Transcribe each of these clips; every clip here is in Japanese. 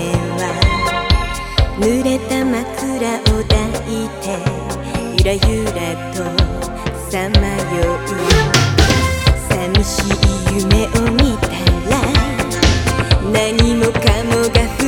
は濡れた枕を抱いてゆらゆらとさまよう寂しい夢を見たら何もかもが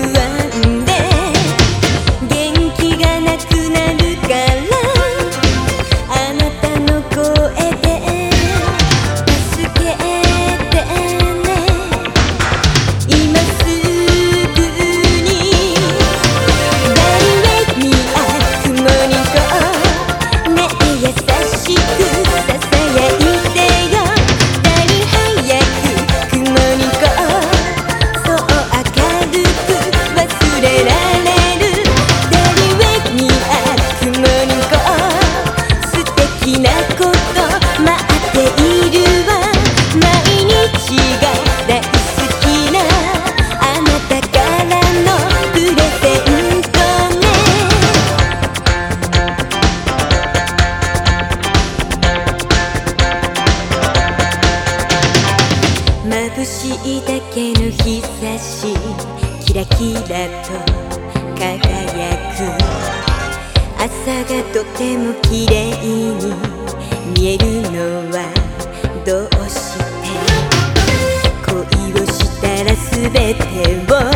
眩しいだけの日差し。キラキラと輝く。朝がとても綺麗に見えるのはどうして?恋をしたら全てを